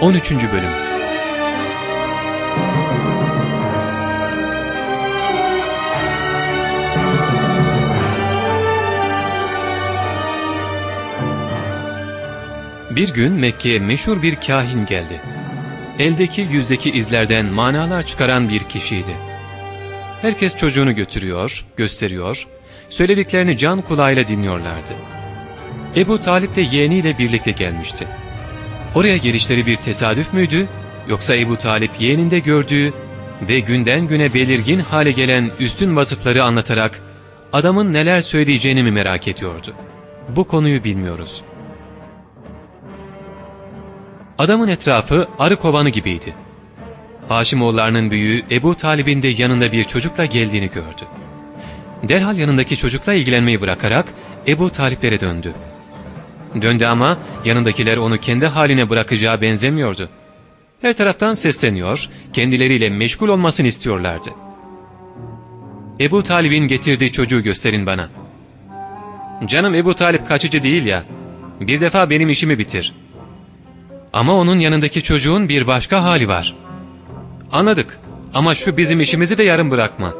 13. Bölüm Bir gün Mekke'ye meşhur bir kahin geldi. Eldeki yüzdeki izlerden manalar çıkaran bir kişiydi. Herkes çocuğunu götürüyor, gösteriyor, söylediklerini can kulağıyla dinliyorlardı. Ebu Talip de yeğeniyle birlikte gelmişti. Oraya gelişleri bir tesadüf müydü, yoksa Ebu Talip yeğeninde gördüğü ve günden güne belirgin hale gelen üstün vasıfları anlatarak adamın neler söyleyeceğini mi merak ediyordu? Bu konuyu bilmiyoruz. Adamın etrafı arı kovanı gibiydi. Haşimoğullarının büyüğü Ebu Talib'in de yanında bir çocukla geldiğini gördü. Derhal yanındaki çocukla ilgilenmeyi bırakarak Ebu Taliplere döndü. Döndü ama yanındakiler onu kendi haline bırakacağı benzemiyordu. Her taraftan sesleniyor, kendileriyle meşgul olmasını istiyorlardı. Ebu Talib'in getirdiği çocuğu gösterin bana. Canım Ebu Talip kaçıcı değil ya, bir defa benim işimi bitir.'' Ama onun yanındaki çocuğun bir başka hali var. Anladık ama şu bizim işimizi de yarım bırakma.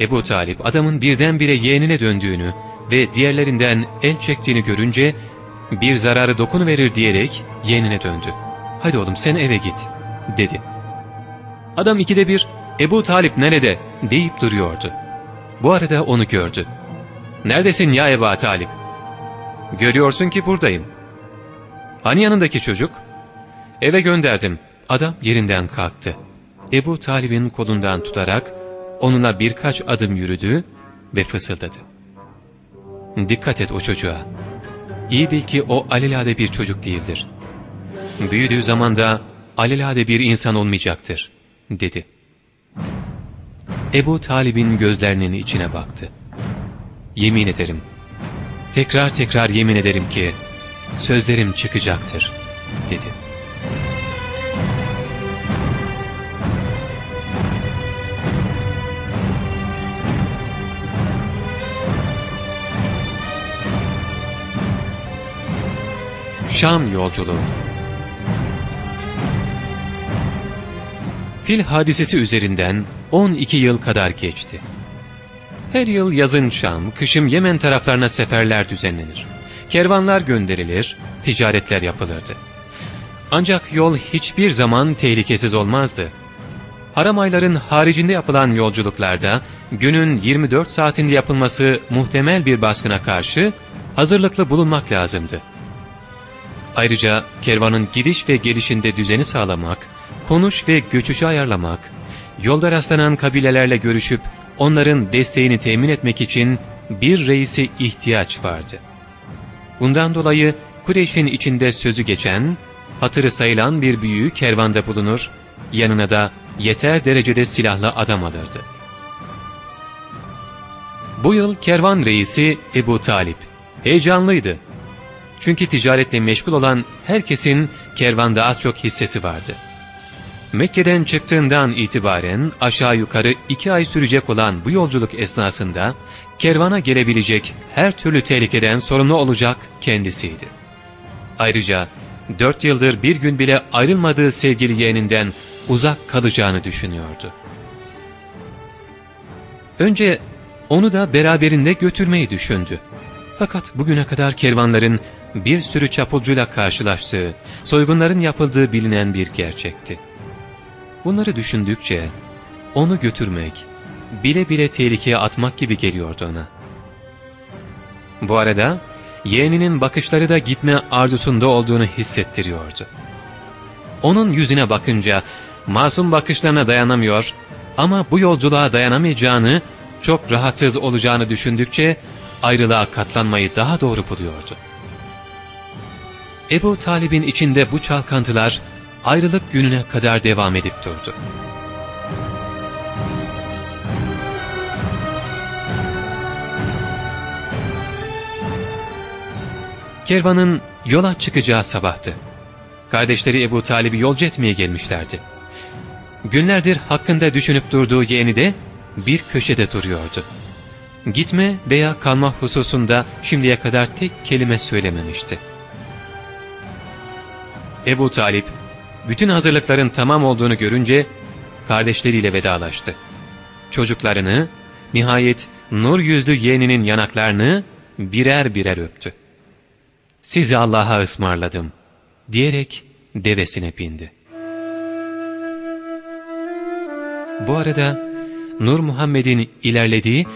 Ebu Talip adamın birdenbire yeğenine döndüğünü ve diğerlerinden el çektiğini görünce bir zararı dokunuverir diyerek yeğenine döndü. Hadi oğlum sen eve git dedi. Adam ikide bir Ebu Talip nerede deyip duruyordu. Bu arada onu gördü. Neredesin ya Ebu Talip? Görüyorsun ki buradayım. Hani yanındaki çocuk? Eve gönderdim. Adam yerinden kalktı. Ebu Talib'in kolundan tutarak onunla birkaç adım yürüdü ve fısıldadı. Dikkat et o çocuğa. İyi bil ki o alelade bir çocuk değildir. Büyüdüğü zaman da alelade bir insan olmayacaktır, dedi. Ebu Talib'in gözlerinin içine baktı. Yemin ederim, tekrar tekrar yemin ederim ki, sözlerim çıkacaktır, dedi. Şam Yolculuğu Fil hadisesi üzerinden 12 yıl kadar geçti. Her yıl yazın Şam, kışım Yemen taraflarına seferler düzenlenir kervanlar gönderilir, ticaretler yapılırdı. Ancak yol hiçbir zaman tehlikesiz olmazdı. Haram ayların haricinde yapılan yolculuklarda günün 24 saatinde yapılması muhtemel bir baskına karşı hazırlıklı bulunmak lazımdı. Ayrıca kervanın gidiş ve gelişinde düzeni sağlamak, konuş ve göçüşü ayarlamak, yolda rastlanan kabilelerle görüşüp onların desteğini temin etmek için bir reisi ihtiyaç vardı.'' Bundan dolayı Kureyş'in içinde sözü geçen, hatırı sayılan bir büyüğü kervanda bulunur, yanına da yeter derecede silahlı adam alırdı. Bu yıl kervan reisi Ebu Talip heyecanlıydı. Çünkü ticaretle meşgul olan herkesin kervanda az çok hissesi vardı. Mekke'den çıktığından itibaren aşağı yukarı iki ay sürecek olan bu yolculuk esnasında kervana gelebilecek her türlü tehlikeden sorumlu olacak kendisiydi. Ayrıca dört yıldır bir gün bile ayrılmadığı sevgili yeğeninden uzak kalacağını düşünüyordu. Önce onu da beraberinde götürmeyi düşündü. Fakat bugüne kadar kervanların bir sürü çapulcuyla karşılaştığı, soygunların yapıldığı bilinen bir gerçekti. Bunları düşündükçe onu götürmek, bile bile tehlikeye atmak gibi geliyordu ona. Bu arada yeğeninin bakışları da gitme arzusunda olduğunu hissettiriyordu. Onun yüzüne bakınca masum bakışlarına dayanamıyor ama bu yolculuğa dayanamayacağını, çok rahatsız olacağını düşündükçe ayrılığa katlanmayı daha doğru buluyordu. Ebu Talib'in içinde bu çalkantılar ayrılık gününe kadar devam edip durdu. Kervanın yola çıkacağı sabahtı. Kardeşleri Ebu Talib'i yolcu etmeye gelmişlerdi. Günlerdir hakkında düşünüp durduğu yeğeni de bir köşede duruyordu. Gitme veya kalma hususunda şimdiye kadar tek kelime söylememişti. Ebu Talip, bütün hazırlıkların tamam olduğunu görünce kardeşleriyle vedalaştı. Çocuklarını, nihayet nur yüzlü yeğeninin yanaklarını birer birer öptü. Sizi Allah'a ısmarladım diyerek devesine bindi. Bu arada Nur Muhammed'in ilerlediği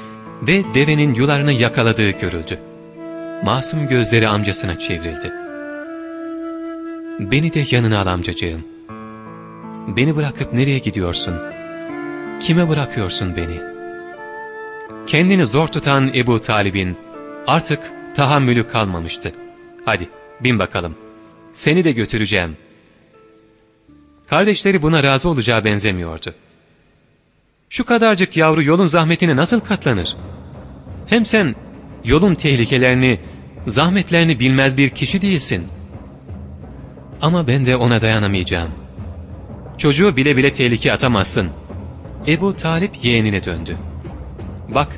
ve devenin yularını yakaladığı görüldü. Masum gözleri amcasına çevrildi. ''Beni de yanına al amcacığım. Beni bırakıp nereye gidiyorsun? Kime bırakıyorsun beni?'' Kendini zor tutan Ebu Talib'in artık tahammülü kalmamıştı. ''Hadi bin bakalım, seni de götüreceğim.'' Kardeşleri buna razı olacağı benzemiyordu. Şu kadarcık yavru yolun zahmetine nasıl katlanır? Hem sen yolun tehlikelerini, zahmetlerini bilmez bir kişi değilsin. Ama ben de ona dayanamayacağım. Çocuğu bile bile tehlike atamazsın. Ebu Talip yeğenine döndü. Bak,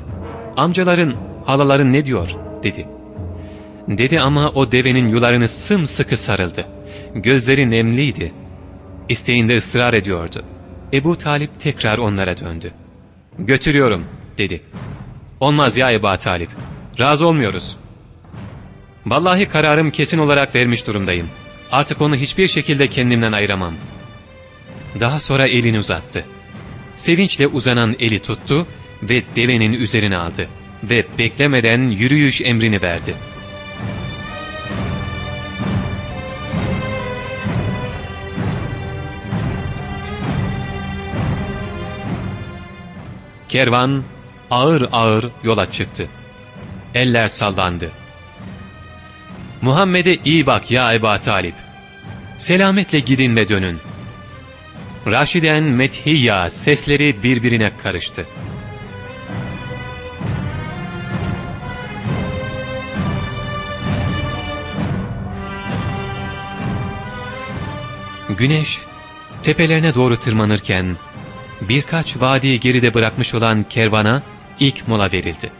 amcaların, halaların ne diyor, dedi. Dedi ama o devenin yularını sımsıkı sarıldı. Gözleri nemliydi. İsteğinde ısrar ediyordu. Ebu Talip tekrar onlara döndü. ''Götürüyorum.'' dedi. ''Olmaz ya Ebu Talip. Razı olmuyoruz.'' ''Vallahi kararım kesin olarak vermiş durumdayım. Artık onu hiçbir şekilde kendimden ayıramam.'' Daha sonra elini uzattı. Sevinçle uzanan eli tuttu ve devenin üzerine aldı ve beklemeden yürüyüş emrini verdi. Kervan ağır ağır yola çıktı. Eller sallandı. Muhammed'e iyi bak ya Eba Talip. Selametle gidin ve dönün. Raşiden Methiyya sesleri birbirine karıştı. Güneş tepelerine doğru tırmanırken birkaç vadiyi geride bırakmış olan kervana ilk mola verildi.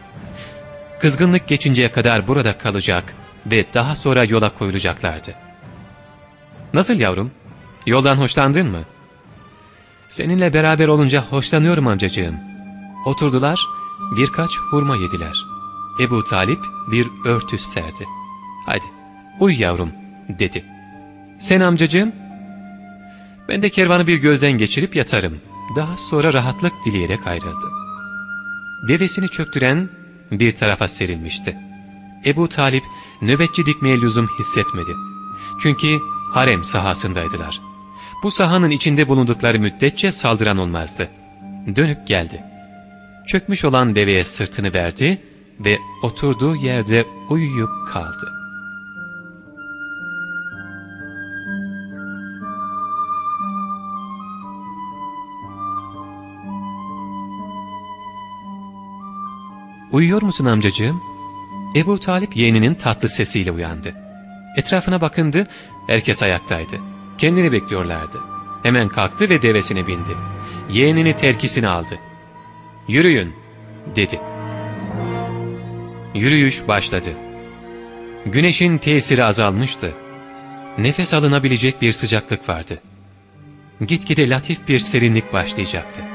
Kızgınlık geçinceye kadar burada kalacak ve daha sonra yola koyulacaklardı. ''Nasıl yavrum? Yoldan hoşlandın mı?'' ''Seninle beraber olunca hoşlanıyorum amcacığım.'' Oturdular, birkaç hurma yediler. Ebu Talip bir örtüs serdi. ''Hadi uy yavrum.'' dedi. ''Sen amcacığım?'' ''Ben de kervanı bir gözden geçirip yatarım.'' Daha sonra rahatlık dileyerek ayrıldı. Devesini çöktüren bir tarafa serilmişti. Ebu Talip nöbetçi dikmeye lüzum hissetmedi. Çünkü harem sahasındaydılar. Bu sahanın içinde bulundukları müddetçe saldıran olmazdı. Dönüp geldi. Çökmüş olan deveye sırtını verdi ve oturduğu yerde uyuyup kaldı. ''Uyuyor musun amcacığım?'' Ebu Talip yeğeninin tatlı sesiyle uyandı. Etrafına bakındı, herkes ayaktaydı. Kendini bekliyorlardı. Hemen kalktı ve devesine bindi. Yeğenini terkisine aldı. ''Yürüyün'' dedi. Yürüyüş başladı. Güneşin tesiri azalmıştı. Nefes alınabilecek bir sıcaklık vardı. Gitgide latif bir serinlik başlayacaktı.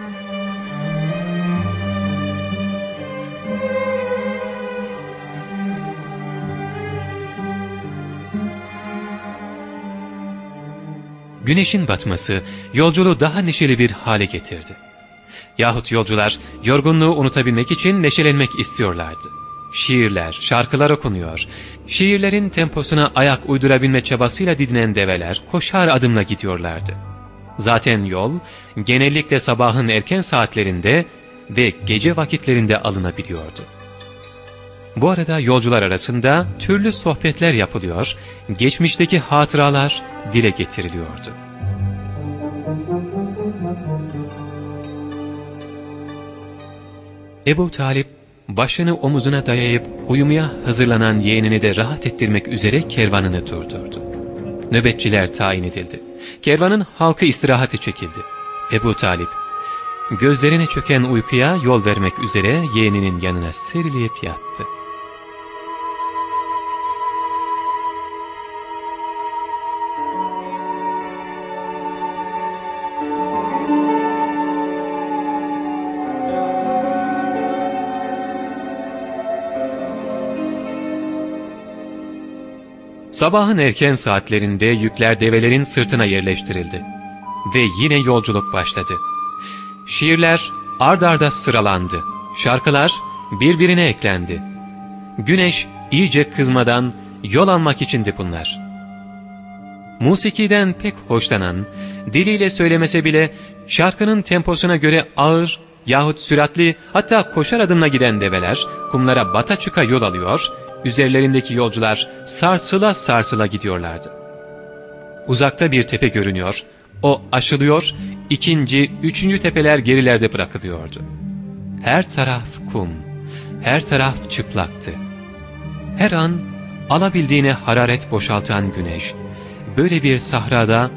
Güneşin batması yolculuğu daha neşeli bir hale getirdi. Yahut yolcular yorgunluğu unutabilmek için neşelenmek istiyorlardı. Şiirler, şarkılar okunuyor. Şiirlerin temposuna ayak uydurabilme çabasıyla didinen develer koşar adımla gidiyorlardı. Zaten yol genellikle sabahın erken saatlerinde ve gece vakitlerinde alınabiliyordu. Bu arada yolcular arasında türlü sohbetler yapılıyor, geçmişteki hatıralar dile getiriliyordu. Ebu Talip başını omuzuna dayayıp uyumaya hazırlanan yeğenini de rahat ettirmek üzere kervanını durdurdu. Nöbetçiler tayin edildi. Kervanın halkı istirahati çekildi. Ebu Talip gözlerine çöken uykuya yol vermek üzere yeğeninin yanına serileyip yattı. Sabahın erken saatlerinde yükler develerin sırtına yerleştirildi. Ve yine yolculuk başladı. Şiirler ard arda sıralandı. Şarkılar birbirine eklendi. Güneş iyice kızmadan yol almak içindi bunlar. Musikiden pek hoşlanan, diliyle söylemese bile şarkının temposuna göre ağır yahut süratli hatta koşar adımla giden develer kumlara bata çıka yol alıyor, üzerlerindeki yolcular sarsıla sarsıla gidiyorlardı. Uzakta bir tepe görünüyor, o aşılıyor, ikinci, üçüncü tepeler gerilerde bırakılıyordu. Her taraf kum, her taraf çıplaktı. Her an alabildiğine hararet boşaltan güneş, böyle bir sahrada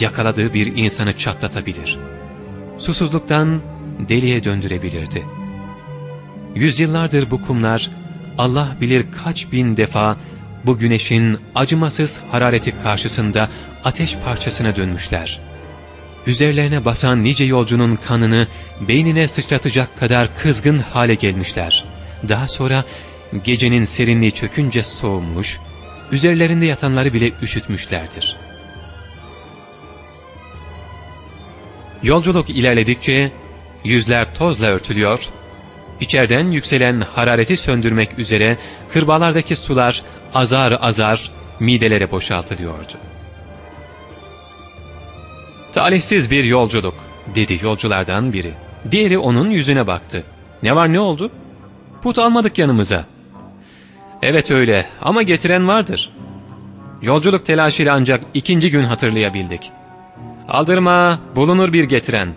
yakaladığı bir insanı çatlatabilir. Susuzluktan deliye döndürebilirdi. Yüzyıllardır bu kumlar Allah bilir kaç bin defa bu güneşin acımasız harareti karşısında ateş parçasına dönmüşler. Üzerlerine basan nice yolcunun kanını beynine sıçratacak kadar kızgın hale gelmişler. Daha sonra gecenin serinliği çökünce soğumuş, üzerlerinde yatanları bile üşütmüşlerdir. Yolculuk ilerledikçe yüzler tozla örtülüyor, içeriden yükselen harareti söndürmek üzere kırbalardaki sular azar azar midelere boşaltılıyordu. Talihsiz bir yolculuk, dedi yolculardan biri. Diğeri onun yüzüne baktı. Ne var ne oldu? Put almadık yanımıza. Evet öyle ama getiren vardır. Yolculuk telaşıyla ancak ikinci gün hatırlayabildik. Aldırma, bulunur bir getiren.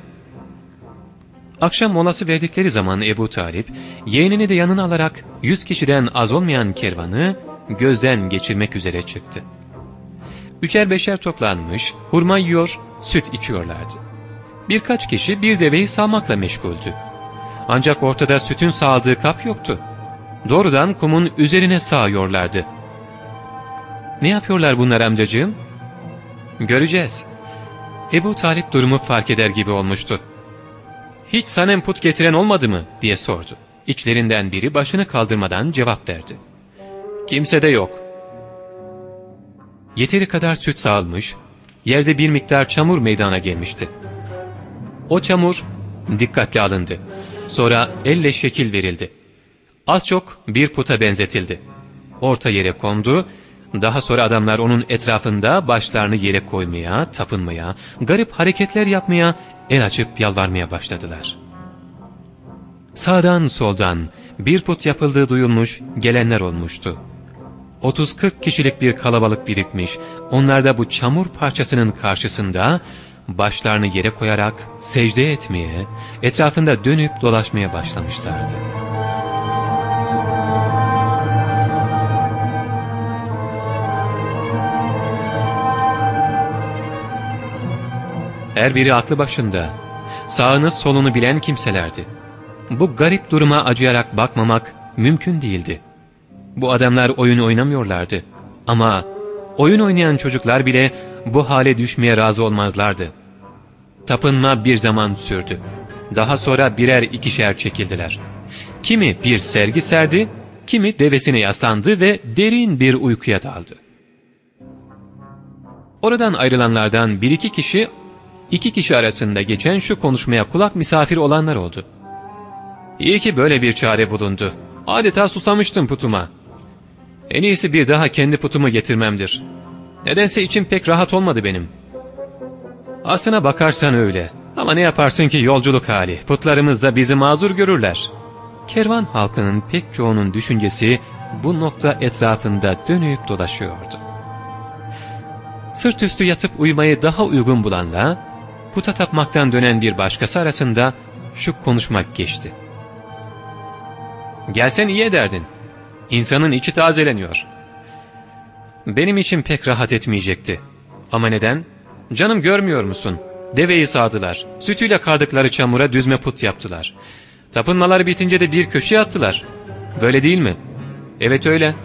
Akşam molası verdikleri zaman Ebu Talip, yeğenini de yanına alarak yüz kişiden az olmayan kervanı gözden geçirmek üzere çıktı. Üçer beşer toplanmış, hurma yiyor, süt içiyorlardı. Birkaç kişi bir deveyi sağmakla meşguldü. Ancak ortada sütün sağladığı kap yoktu. Doğrudan kumun üzerine sağıyorlardı. Ne yapıyorlar bunlar amcacığım? Göreceğiz. Ebu Talip durumu fark eder gibi olmuştu. Hiç sanem put getiren olmadı mı diye sordu. İçlerinden biri başını kaldırmadan cevap verdi. Kimse de yok. Yeteri kadar süt sağılmış, yerde bir miktar çamur meydana gelmişti. O çamur dikkatli alındı. Sonra elle şekil verildi. Az çok bir puta benzetildi. Orta yere kondu, daha sonra adamlar onun etrafında başlarını yere koymaya, tapınmaya, garip hareketler yapmaya, el açıp yalvarmaya başladılar. Sağdan soldan bir put yapıldığı duyulmuş, gelenler olmuştu. 30-40 kişilik bir kalabalık birikmiş, onlar da bu çamur parçasının karşısında başlarını yere koyarak secde etmeye, etrafında dönüp dolaşmaya başlamışlardı. Her biri aklı başında, sağını solunu bilen kimselerdi. Bu garip duruma acıyarak bakmamak mümkün değildi. Bu adamlar oyun oynamıyorlardı. Ama oyun oynayan çocuklar bile bu hale düşmeye razı olmazlardı. Tapınma bir zaman sürdü. Daha sonra birer ikişer çekildiler. Kimi bir sergi serdi, kimi devesine yaslandı ve derin bir uykuya daldı. Oradan ayrılanlardan bir iki kişi, iki kişi arasında geçen şu konuşmaya kulak misafir olanlar oldu. İyi ki böyle bir çare bulundu. Adeta susamıştım putuma. En iyisi bir daha kendi putumu getirmemdir. Nedense içim pek rahat olmadı benim. Aslına bakarsan öyle. Ama ne yaparsın ki yolculuk hali. Putlarımız da bizi mazur görürler. Kervan halkının pek çoğunun düşüncesi bu nokta etrafında dönüp dolaşıyordu. Sırt üstü yatıp uyumayı daha uygun bulanla, puta tapmaktan dönen bir başkası arasında şu konuşmak geçti. Gelsen iyi ederdin. İnsanın içi tazeleniyor. Benim için pek rahat etmeyecekti. Ama neden? Canım görmüyor musun? Deveyi sağdılar. Sütüyle kardıkları çamura düzme put yaptılar. Tapınmaları bitince de bir köşeye attılar. Böyle değil mi? Evet öyle.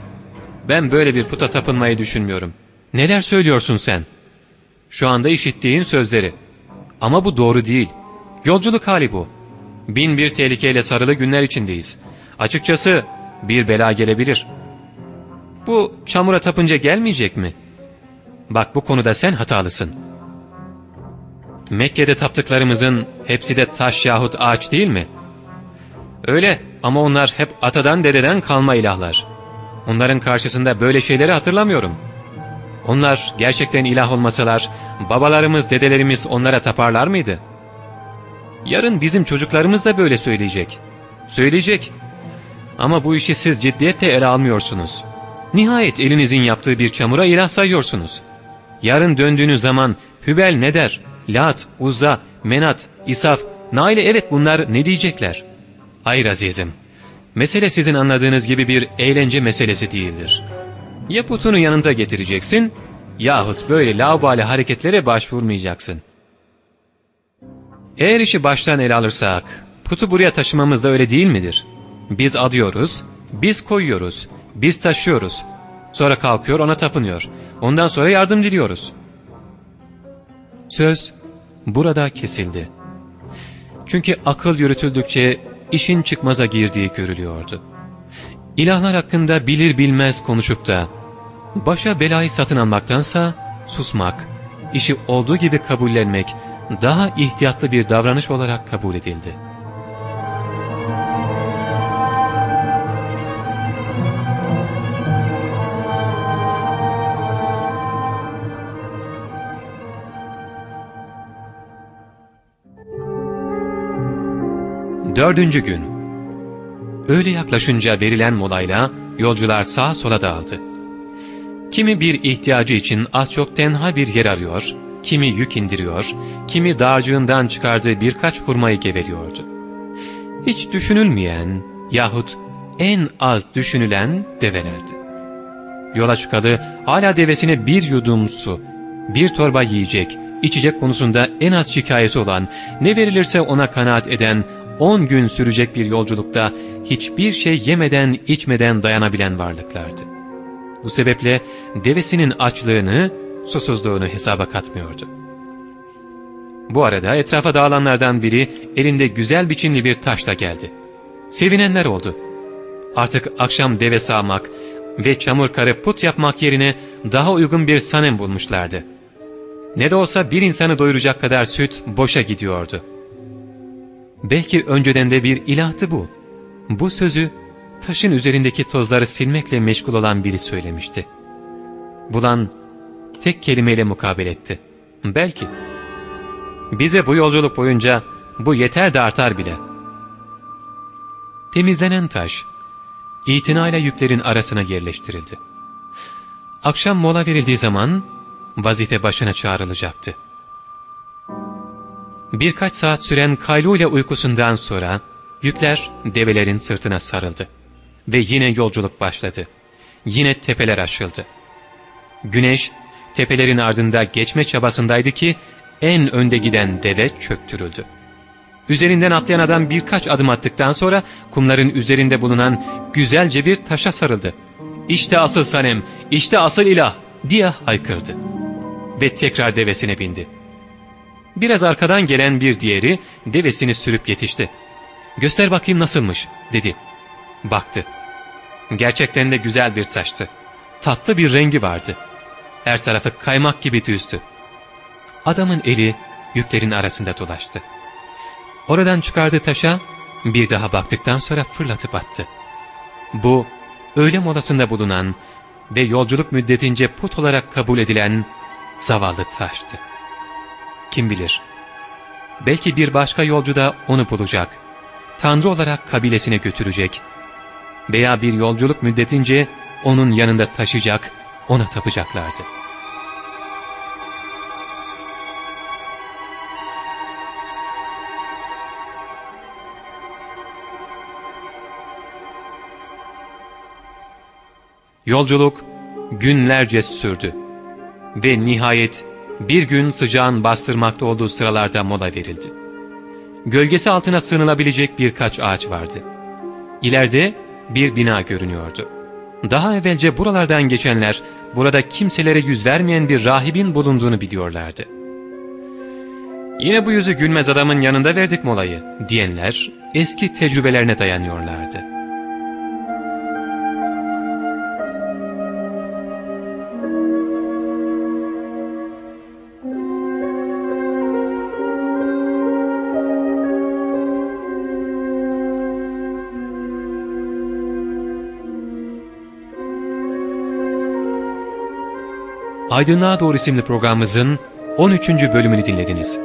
Ben böyle bir puta tapınmayı düşünmüyorum. Neler söylüyorsun sen? Şu anda işittiğin sözleri. Ama bu doğru değil. Yolculuk hali bu. Bin bir tehlikeyle sarılı günler içindeyiz. Açıkçası bir bela gelebilir. Bu çamura tapınca gelmeyecek mi? Bak bu konuda sen hatalısın. Mekke'de taptıklarımızın hepsi de taş yahut ağaç değil mi? Öyle ama onlar hep atadan dededen kalma ilahlar. Onların karşısında böyle şeyleri hatırlamıyorum. Onlar gerçekten ilah olmasalar babalarımız dedelerimiz onlara taparlar mıydı? Yarın bizim çocuklarımız da böyle söyleyecek. Söyleyecek. Ama bu işi siz ciddiyetle ele almıyorsunuz. Nihayet elinizin yaptığı bir çamura ilah sayıyorsunuz. Yarın döndüğünüz zaman Hübel ne der? Lat, Uzza, Menat, İsaf, Naile evet bunlar ne diyecekler? Hayır azizim. Mesele sizin anladığınız gibi bir eğlence meselesi değildir. Ya putunu yanında getireceksin yahut böyle laubali hareketlere başvurmayacaksın. Eğer işi baştan ele alırsak putu buraya taşımamız da öyle değil midir? Biz adıyoruz, biz koyuyoruz, biz taşıyoruz. Sonra kalkıyor ona tapınıyor. Ondan sonra yardım diliyoruz. Söz burada kesildi. Çünkü akıl yürütüldükçe işin çıkmaza girdiği görülüyordu. İlahlar hakkında bilir bilmez konuşup da başa belayı satın almaktansa susmak, işi olduğu gibi kabullenmek daha ihtiyatlı bir davranış olarak kabul edildi. Dördüncü gün Öğle yaklaşınca verilen molayla yolcular sağa sola dağıldı. Kimi bir ihtiyacı için az çok tenha bir yer arıyor, kimi yük indiriyor, kimi dağarcığından çıkardığı birkaç hurmayı geveliyordu. Hiç düşünülmeyen yahut en az düşünülen develerdi. Yola çıkalı hala devesine bir yudum su, bir torba yiyecek, içecek konusunda en az şikayeti olan, ne verilirse ona kanaat eden, 10 gün sürecek bir yolculukta hiçbir şey yemeden içmeden dayanabilen varlıklardı. Bu sebeple devesinin açlığını, susuzluğunu hesaba katmıyordu. Bu arada etrafa dağılanlardan biri elinde güzel biçimli bir taşla geldi. Sevinenler oldu. Artık akşam deve sağmak ve çamur karı put yapmak yerine daha uygun bir sanem bulmuşlardı. Ne de olsa bir insanı doyuracak kadar süt boşa gidiyordu. Belki önceden de bir ilahtı bu. Bu sözü taşın üzerindeki tozları silmekle meşgul olan biri söylemişti. Bulan tek kelimeyle mukabele etti. Belki. Bize bu yolculuk boyunca bu yeter de artar bile. Temizlenen taş, itinayla yüklerin arasına yerleştirildi. Akşam mola verildiği zaman vazife başına çağrılacaktı. Birkaç saat süren kaylule uykusundan sonra yükler develerin sırtına sarıldı. Ve yine yolculuk başladı. Yine tepeler aşıldı. Güneş tepelerin ardında geçme çabasındaydı ki en önde giden deve çöktürüldü. Üzerinden atlayan adam birkaç adım attıktan sonra kumların üzerinde bulunan güzelce bir taşa sarıldı. İşte asıl Sanem, işte asıl ilah diye haykırdı. Ve tekrar devesine bindi. Biraz arkadan gelen bir diğeri devesini sürüp yetişti. ''Göster bakayım nasılmış.'' dedi. Baktı. Gerçekten de güzel bir taştı. Tatlı bir rengi vardı. Her tarafı kaymak gibi düzdü. Adamın eli yüklerin arasında dolaştı. Oradan çıkardığı taşa bir daha baktıktan sonra fırlatıp attı. Bu öğle molasında bulunan ve yolculuk müddetince put olarak kabul edilen zavallı taştı. Kim bilir? Belki bir başka yolcu da onu bulacak. Tanrı olarak kabilesine götürecek. Veya bir yolculuk müddetince onun yanında taşıyacak, ona tapacaklardı. Yolculuk günlerce sürdü ve nihayet bir gün sıcağın bastırmakta olduğu sıralarda mola verildi. Gölgesi altına sığınılabilecek birkaç ağaç vardı. İleride bir bina görünüyordu. Daha evvelce buralardan geçenler burada kimselere yüz vermeyen bir rahibin bulunduğunu biliyorlardı. Yine bu yüzü gülmez adamın yanında verdik molayı diyenler eski tecrübelerine dayanıyorlardı. Aydınlığa Doğru isimli programımızın 13. bölümünü dinlediniz.